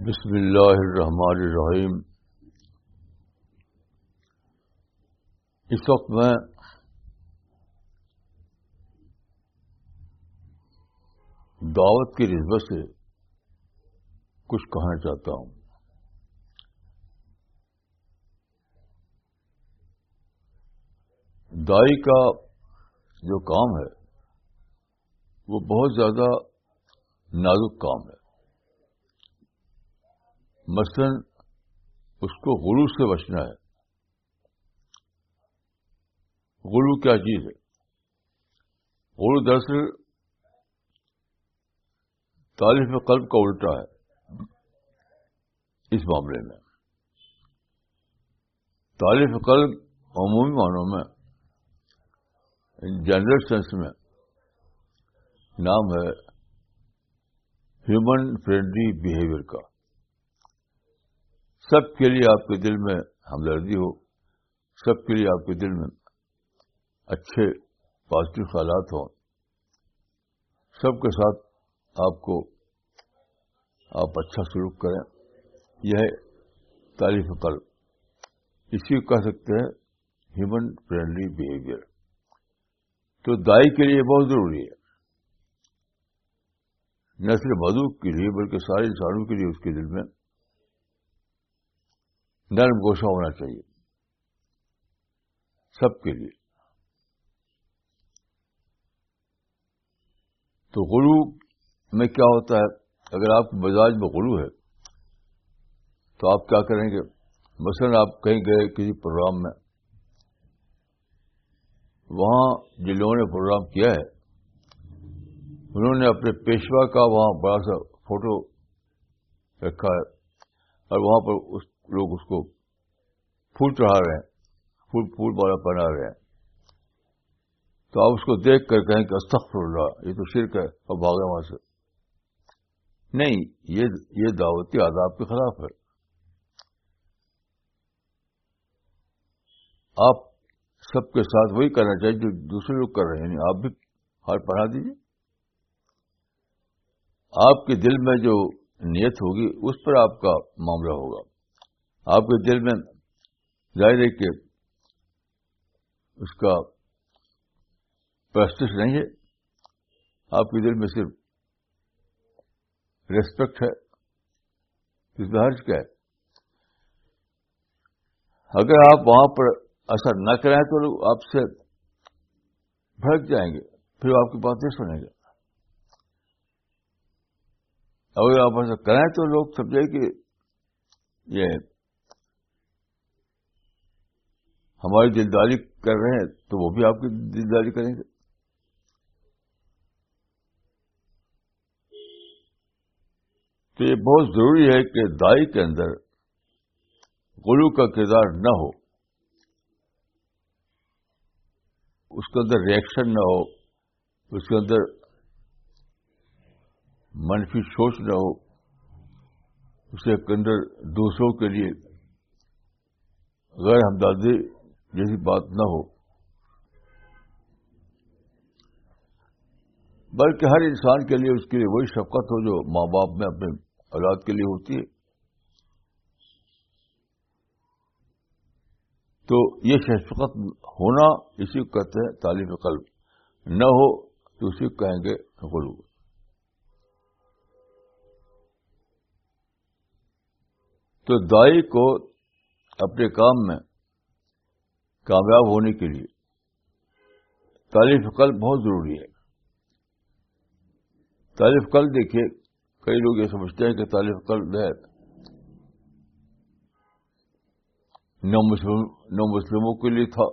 بسم اللہ الرحمن الرحیم۔ اس وقت میں دعوت کی نسبت سے کچھ کہنا چاہتا ہوں۔ دائی کا جو کام ہے، وہ بہت زیادہ نازک کام ہے۔ مثلا اس کو غلو سے بچنا ہے۔ غلو کیا چیز ہے؟ غلو دراصل تعریف قلب کا الٹا ہے۔ اس معاملے میں۔ تعریف قلب عمومی معنوں میں جنرل سینس میں نام ہے ہیومن فرینڈلی بہیویئر کا۔ سب کے لیے آپ کے دل میں ہمدردی ہو، سب کے لیے آپ کے دل میں اچھے پازیٹو خیالات ہوں، سب کے ساتھ آپ کو آپ اچھا سلوک کریں۔ یہ ہے تعریف قلب۔ اسی کو کہہ سکتے ہیں ہیومن فرینڈلی بہیویئر تو دائی کے لیے بہت ضروری ہے۔ نہ صرف مدو کے لیے بلکہ سارے انسانوں کے لیے اس کے دل میں نرم گوشہ ہونا چاہیے۔ سب کے لیے۔ تو غلو میں کیا ہوتا ہے؟ اگر آپ کے مزاج میں غلو ہے تو آپ کیا کریں گے؟ مثلاً آپ کہیں گئے کسی پروگرام میں، وہاں جن لوگوں نے پروگرام کیا ہے، انہوں نے اپنے پیشوا کا وہاں بڑا سا فوٹو رکھا ہے اور وہاں پر اس لوگ اس کو پھول چڑھا رہے ہیں، پھول پھول والا پہنا رہے ہیں۔ تو آپ اس کو دیکھ کر کہیں کہ استخر اللہ، یہ تو شرک ہے، اور بھاگے وہاں سے۔ نہیں، یہ یہ دعوتی آداب کے خلاف ہے۔ آپ سب کے ساتھ وہی کرنا چاہیے جو دوسرے لوگ کر رہے ہیں یعنی آپ بھی ہار پڑھا دیجیے۔ آپ کے دل میں جو نیت ہوگی، اس پر آپ کا معاملہ ہوگا۔ آپ کے دل میں ظاہر ہے کہ اس کا پرستش نہیں ہے۔ آپ کے دل میں صرف ریسپیکٹ ہے۔ اس میں حرج کیا ہے؟ اگر آپ وہاں پر اثر نہ کریں تو لوگ آپ سے بھڑک جائیں گے، پھر آپ کی بات نہیں سنیں گے۔ اگر آپ ایسا کریں تو لوگ سمجھے کہ یہ ہماری دلداری کر رہے ہیں تو وہ بھی آپ کی دلداری کریں گے۔ تو یہ بہت ضروری ہے کہ دائی کے اندر گلو کا کردار نہ ہو۔ اس کے اندر ریئیکشن نہ ہو، اس کے اندر منفی سوچ نہ ہو، اس کے اندر دوسروں کے لیے غیر ہمدردی جیسی بات نہ ہو۔ بلکہ ہر انسان کے لیے اس کے لیے وہی شفقت ہو جو ماں باپ میں اپنے اولاد کے لیے ہوتی ہے۔ تو یہ شفقت ہونا اسی کو کہتے ہیں تعلیم قلب۔ نہ ہو تو اسی کو کہیں گے غلو۔ تو دائی کو اپنے کام میں کامیاب ہونے کے لیے۔ تعریف قلب بہت ضروری ہے۔ تعریف قلب دیکھیے، کئی لوگ یہ سمجھتے ہیں کہ تعریف قلب ہے نو مسلم نو مسلموں کے لیے تھا۔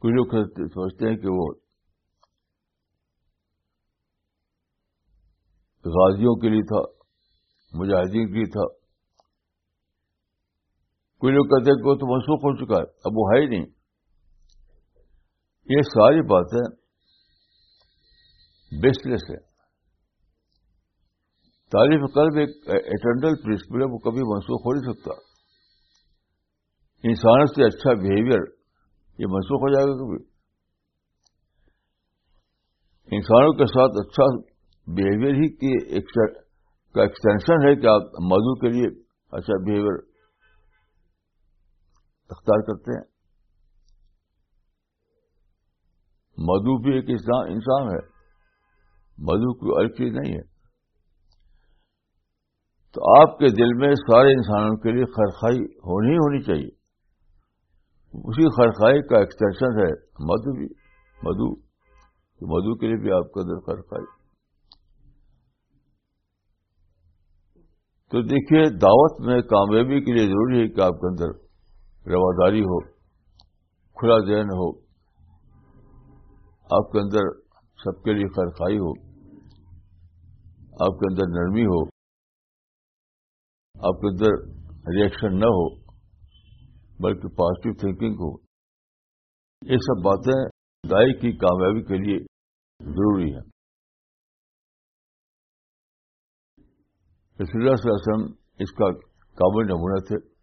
کچھ لوگ سمجھتے ہیں کہ وہ غازیوں کے لیے تھا، مجاہدین کے لیے تھا۔ کوئی لوگ کہتے ہیں کہ وہ تو منسوخ ہو چکا ہے، اب وہ ہے ہی نہیں۔ یہ ساری باتیں بیس لیس ہے تعریف قلب ایک اٹرنل پرنسپل ہے، وہ کبھی منسوخ ہو نہیں سکتا۔ انسانوں سے اچھا بہیویئر یہ منسوخ ہو جائے گا کبھی۔ انسانوں کے ساتھ اچھا بہیویئر ہی کی ایک کا ایکسٹینشن ہے کہ آپ مدو کے لیے اچھا بہیویئر اختیار کرتے ہیں۔ مدو بھی ایک انسان ہے۔ مدو کوئی الگ چیز نہیں ہے۔ تو آپ کے دل میں سارے انسانوں کے لیے خرخائی ہونی ہی ہونی چاہیے۔ اسی خرخائی کا ایکسٹینشن ہے مدو بھی۔ مدو تو مدو کے لیے بھی آپ کا دل خرخائی۔ تو دیکھیے، دعوت میں کامیابی کے لیے ضروری ہے کہ آپ کے اندر رواداری ہو، کھلا ذہن ہو، آپ کے اندر سب کے لیے خرخائی ہو، آپ کے اندر نرمی ہو، آپ کے اندر ریئیکشن نہ ہو، بلکہ پازیٹو تھنکنگ ہو۔ یہ سب باتیں دائی کی کامیابی کے لیے ضروری ہیں۔ رسول اللہ صلی اللہ علیہ وسلم اس کا قابل نمونہ تھے۔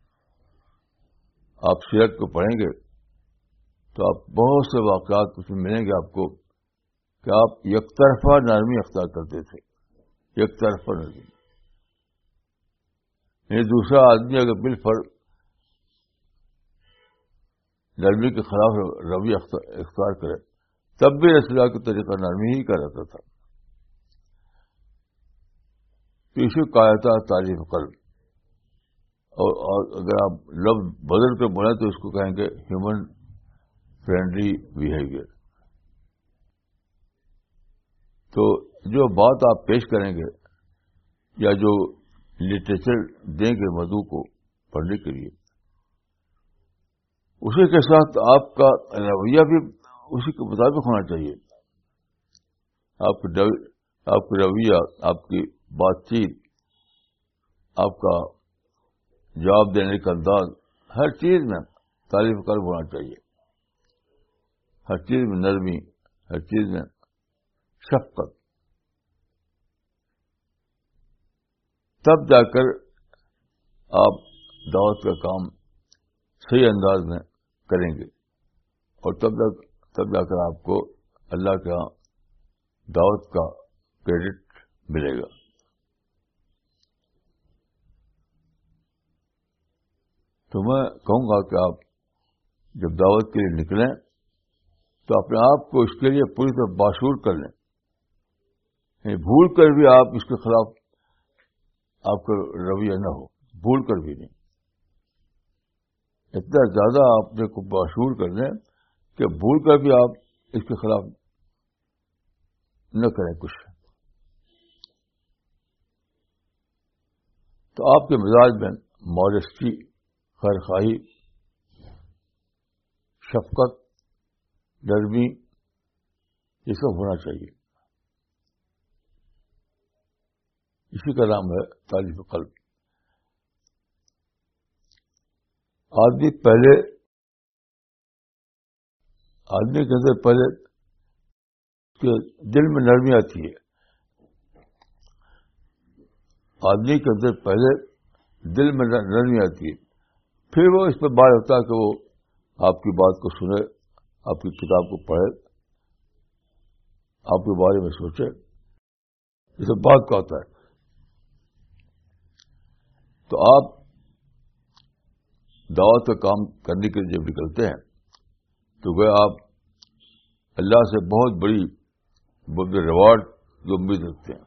آپ سیرت کو پڑھیں گے تو آپ بہت سے واقعات اس میں ملیں گے آپ کو کہ آپ یک طرفہ نرمی اختیار کرتے تھے، یک طرفہ نرمی۔ یعنی دوسرا آدمی اگر بل پر نرمی کے خلاف روی اختیار کرے، تب بھی اللہ کا طریقہ نرمی ہی کا رہتا تھا۔ اسی کایتا تعلیم قلب۔ اور اگر آپ لفظ بدل کے بولیں تو اس کو کہیں گے ہیومن فرینڈلی بہیویئر تو جو بات آپ پیش کریں گے یا جو لٹریچر دیں گے مدو کو پڑھنے کے لیے، اسی کے ساتھ آپ کا رویہ بھی اسی کے مطابق ہونا چاہیے۔ آپ کی آپ کی رویہ، آپ کی بات چیت، آپ کا جواب دینے کا انداز ہر چیز میں تعریف کر ہونا چاہیے۔ ہر چیز میں نرمی، ہر چیز میں شفقت۔ تب جا کر آپ دعوت کا کام صحیح انداز میں کریں گے۔ اور تب تک تب جا کر آپ کو اللہ کے ہاں دعوت کا کریڈٹ ملے گا۔ تو میں کہوں گا کہ آپ جب دعوت کے لیے نکلیں تو اپنے آپ کو اس کے لیے پوری طرح باشور کر لیں۔ یعنی بھول کر بھی آپ اس کے خلاف آپ کا رویہ نہ ہو۔ بھول کر بھی نہیں۔ اتنا زیادہ آپ نے کو باشور کر لیں کہ بھول کر بھی آپ اس کے خلاف نہ کریں کچھ۔ تو آپ کے مزاج میں ماڈسٹی خیر خواہی، شفقت، نرمی، یہ سب ہونا چاہیے۔ اسی کا نام ہے تعلیم قلب۔ آدمی پہلے، آدمی کے اندر پہلے دل میں نرمی آتی ہے۔ آدمی کے اندر پہلے دل میں نرمی آتی ہے۔ پھر وہ اس پہ بات ہوتا ہے کہ وہ آپ کی بات کو سنے، آپ کی کتاب کو پڑھے، آپ کے بارے میں سوچے۔ یہ سب بات کا ہوتا ہے۔ تو آپ دعوت کا کام کرنے کے لیے جب نکلتے ہیں، تو وہ آپ اللہ سے بہت بڑی ریوارڈ کی امید رکھتے ہیں۔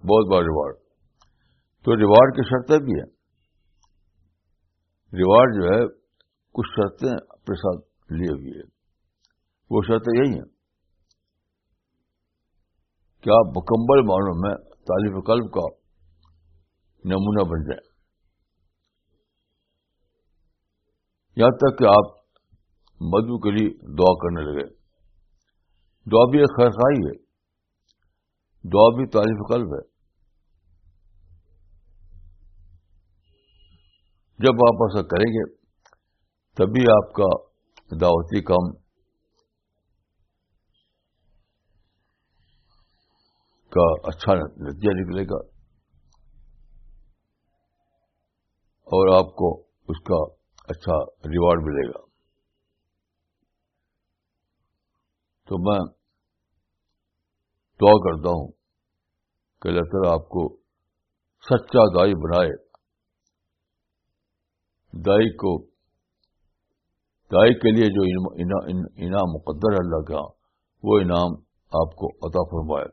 بہت بڑا ریوارڈ۔ تو ریوارڈ کی شرطیں بھی ہیں۔ ریوارڈ جو ہے، کچھ شرطیں اپنے ساتھ لیے ہوئی ہے وہ شرطیں یہی ہیں۔ کہ آپ مکمل معنوں میں طالب قلب کا نمونہ بن جائیں یہاں تک کہ آپ مدو کے لیے دعا کرنے لگے۔ دعا بھی ایک خیرخائی ہے۔ دعا بھی طالب قلب ہے۔ جب آپ ایسا کریں گے، تبھی آپ کا دعوتی کام کا اچھا نتیجہ نکلے گا اور آپ کو اس کا اچھا ریوارڈ ملے گا۔ تو میں دعا کرتا ہوں کہ اللہ تعالیٰ آپ کو سچا دائی بنائے دائی کو، دائی کے لیے جو انعام مقدر ہے اللہ کا، وہ انعام آپ کو عطا فرمائے۔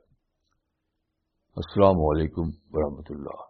السلام علیکم ورحمۃ اللہ۔